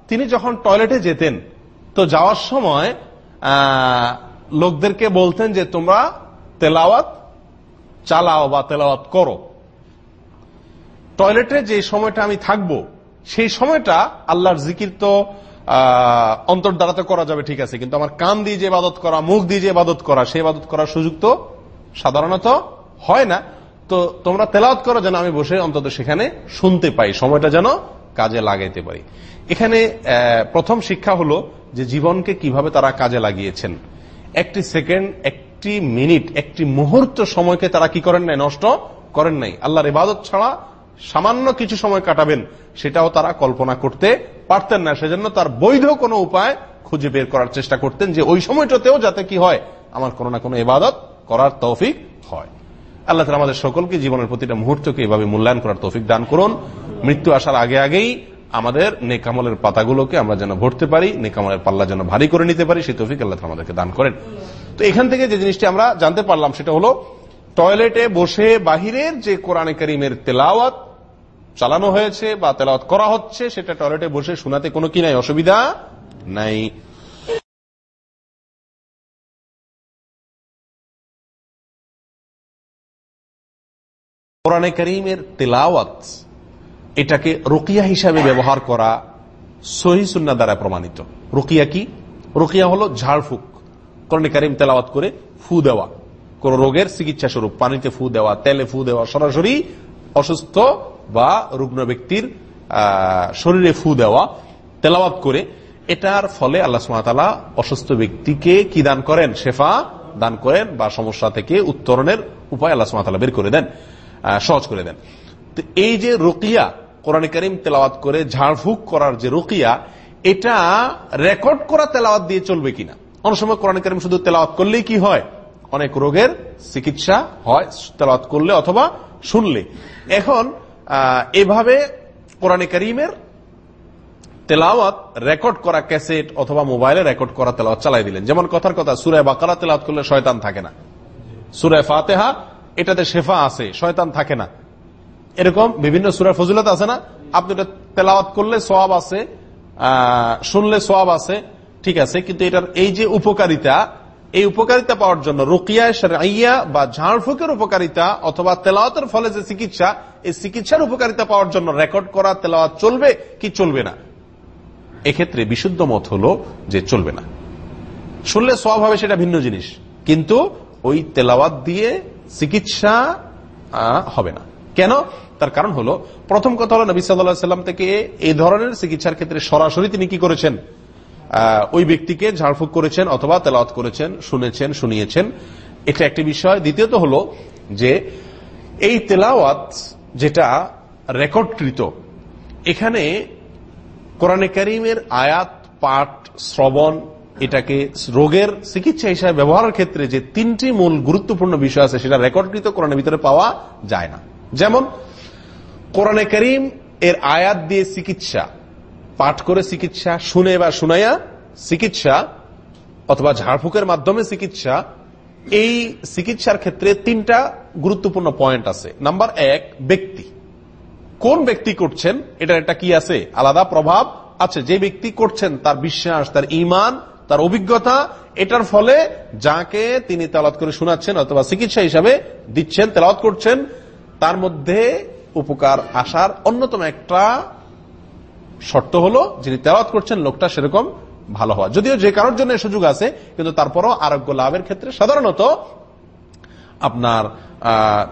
তিনি যখন টয়লেটে যেতেন, তো যাওয়ার সময় লোকদেরকে বলতেন যে তোমরা তেলাওয়াত চালাও বা তেলাওয়াত করো। টয়লেটে যে সময়টা আমি থাকব, সেই সময়টা আল্লাহর জিকির তো অন্তর দ্বারাতে করা যাবে, ঠিক আছে। কিন্তু আমার কান দিয়ে যে বাদত করা, মুখ দিয়ে যে বাদত করা, সেই বাদত করার সুযোগ তো সাধারণত হয় না। তো তোমরা তেলাওত করো যেন আমি বসে অন্তত সেখানে শুনতে পাই, সময়টা যেন কাজে লাগাইতে পারি। এখানে প্রথম শিক্ষা হলো যে জীবনকে কীভাবে তারা কাজে লাগিয়েছেন। একটি সেকেন্ড, একটি মিনিট, একটি মুহূর্ত সময়কে তারা কি করেন নাই? নষ্ট করেন নাই। আল্লাহর ইবাদত ছাড়া সামান্য কিছু সময় কাটাবেন, সেটাও তারা কল্পনা করতে পারতেন না। সেজন্য তার বৈধ কোনো উপায় খুঁজে বের করার চেষ্টা করতেন যে ওই সময়টাতেও যাতে কি হয়, আমার কোনো না কোনো ইবাদত করার তৌফিক হয়। আল্লাহ তালা আমাদের সকলকে জীবনের প্রতিটা মুহূর্তকে এভাবে মূল্যায়ন করার তৌফিক দান করুন। মৃত্যু আসার আগে আগেই আমাদের নেকামলের পাতাগুলোকে আমরা যেন ভরতে পারি, নেকামলের পাল্লা যেন ভারী করে নিতে পারি, সেই তৌফিক আল্লাহ আমাদেরকে দান করেন। তো এখান থেকে যে জিনিসটি আমরা জানতে পারলাম, সেটা হলো, টয়লেটে বসে বাহিরের যে কোরআনে করিমের তেলাওয়াত চালানো হয়েছে বা তেলাওয়াত করা হচ্ছে, সেটা টয়লেটে বসে শোনাতে কোনো কি নাই, অসুবিধা নাই। কোরআনে করিমের তেলাওয়াত, এটাকে রুকিয়া হিসাবে ব্যবহার করা সহি সুন্না দ্বারা প্রমাণিত। রুকিয়া কি? রুকিয়া হলো ঝাড়ফুক কোরআনে করিম তেলাওয়াত করে ফু দেওয়া। কোন রোগের চিকিৎসা স্বরূপ পানিতে ফু দেওয়া, তেলে ফু দেওয়া, সরাসরি অসুস্থ বা রুগ্ন ব্যক্তির শরীরে ফু দেওয়া, তেলাওয়াত করে, এটার ফলে আল্লাহ সুমাতালা অসুস্থ ব্যক্তিকে কি দান করেন? শেফা দান করেন বা সমস্যা থেকে উত্তরণের উপায় আল্লাহ সুমাতালা বের করে দেন সহজ করে দেন। তো এই যে রুকিয়া, কোরআন করিম তেলাওয়াত করে ঝাড়ফুক করার যে রুকিয়া, এটা রেকর্ড করা তেলাওয়াত দিয়ে চলবে কিনা? অনেক সময় কোরআন করিম শুধু তেলাওয়াত করলেই কি হয়? অনেক রোগের চিকিৎসা হয় তেলাওয়াত করলে অথবা শুনলে। এখন এভাবে কোরআন করিমের তেলাওয়াত রেকর্ড করা ক্যাসেট অথবা মোবাইলে রেকর্ড করা তেলাওয়াত চালাই দিলেন। যেমন কথার কথা সুরায় বাকারা তেলাওয়াত করলে শয়তান থাকে না। সুরায় ফাতেহা, এটাতে শেফা আছে, শয়তান থাকে না। এরকম বিভিন্ন সুরার ফজিলত আছে না? আপনি এটা তেলাওয়াত করলে সোয়াব আছে শুনলে সোয়াব আছে, ঠিক আছে, কিন্তু এটার এই যে উপকারিতা এই উপকারিতা পাওয়ার জন্য রুকিয়া সারাইয়া বা ঝাড়ফুকের উপকারিতা অথবা তেলাওয়াতের ফলে যে চিকিৎসা, এই চিকিৎসার উপকারিতা পাওয়ার জন্য রেকর্ড করা, তেলাওয়াত চলবে কি চলবে না? এক্ষেত্রে বিশুদ্ধ মত হলো যে চলবে না। শুনলে সব হবে সেটা ভিন্ন জিনিস, কিন্তু ওই তেলাওয়াত দিয়ে চিকিৎসা হবে না। কেন? তার কারণ হলো, প্রথম কথা হলো নবী সাল্লাম থেকে এই ধরনের চিকিৎসার ক্ষেত্রে সরাসরি তিনি কি করেছেন? ওই ব্যক্তিকে ঝাড়ফুঁক করেছেন অথবা তেলাওয়াত করেছেন, শুনেছেন, শুনিয়েছেন। এটা একটি বিষয়। দ্বিতীয়ত হল যে এই তেলাওয়াত যেটা রেকর্ডকৃত, এখানে কোরআনে করিমের আয়াত, পাঠ, শ্রবণ, এটাকে রোগের চিকিৎসা হিসাবে ব্যবহারের ক্ষেত্রে যে তিনটি মূল গুরুত্বপূর্ণ বিষয় আছে, সেটা রেকর্ডকৃত কোরআনের ভিতরে পাওয়া যায় না। যেমন, কোরআনে করিম এর আয়াত দিয়ে চিকিৎসা পাঠ করে চিকিৎসা, শুনে বা শুনাইয়া চিকিৎসা অথবা ঝাড়ফুকের মাধ্যমে চিকিৎসা, এই চিকিৎসার ক্ষেত্রে তিনটা গুরুত্বপূর্ণ পয়েন্ট আছে। নাম্বার এক, ব্যক্তি। কোন ব্যক্তি করছেন এটা একটা কি আছে? আলাদা প্রভাব আছে। যে ব্যক্তি করছেন, তার বিশ্বাস, তার ইমান তার অভিজ্ঞতা, এটার ফলে যাকে তিনি তেলাত করে শোনাচ্ছেন অথবা চিকিৎসা হিসাবে দিচ্ছেন, তেলাওয়াত করছেন, তার মধ্যে উপকার আসার অন্যতম একটা শর্ত হলো, যিনি তেলাওয়াত করছেন, লোকটা সেরকম ভালো হওয়া। যদিও যে কারোর জন্য সুযোগ আছে, কিন্তু তারপরও আরোগ্য লাভের ক্ষেত্রে সাধারণত আপনার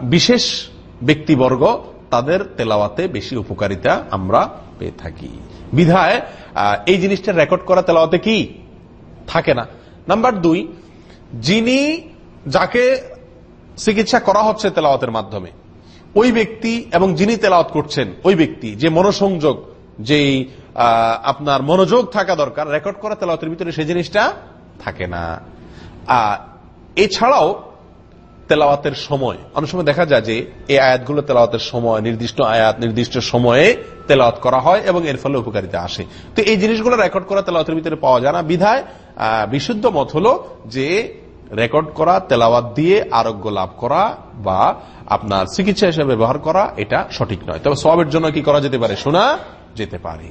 বিশেষ ব্যক্তিবর্গ তাদের তেলাওয়াতে বেশি উপকারিতা আমরা পেয়ে থাকি। বিধায় এই জিনিসটা রেকর্ড করা তেলাওয়াতে কি? থাকে না। নাম্বার দুই, যিনি যাকে চিকিৎসা করা হচ্ছে তেলাওয়াতের মাধ্যমে, ওই ব্যক্তি এবং যিনি তেলাওয়াত করছেন, ওই ব্যক্তি, যে মনোসংযোগ যেই আপনার মনোযোগ থাকা দরকার, রেকর্ড করা, তেলাওয়াতের ভিতরে সেই জিনিসটা থাকে না। এছাড়াও তেলাওয়াতের সময়, অনেক সময় দেখা যায় যে এই আয়াতগুলো তেলাওয়াতের সময়, নির্দিষ্ট আয়াত, নির্দিষ্ট সময়ে তেলাওয়াত করা হয় এবং এর ফলে উপকারিতা আসে। তো এই জিনিসগুলো রেকর্ড করা, তেলাওয়াতের ভিতরে পাওয়া যায় না। বিধায় বিশুদ্ধ মত হল যে রেকর্ড করা, তেলাওয়াত দিয়ে আরোগ্য লাভ করা বা আপনার চিকিৎসা হিসেবে ব্যবহার করা, এটা সঠিক নয়। তবে সবের জন্য কি করা যেতে পারে? শোনা। যেতে পারে।